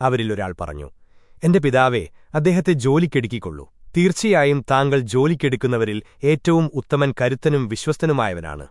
അവരിലൊരാൾ പറഞ്ഞു എന്റെ പിതാവേ അദ്ദേഹത്തെ ജോലിക്കെടുക്കിക്കൊള്ളൂ. തീർച്ചയായും താങ്കൾ ജോലിക്കെടുക്കുന്നവരിൽ ഏറ്റവും ഉത്തമൻ കരുത്തനും വിശ്വസ്തനുമായവനാണ്.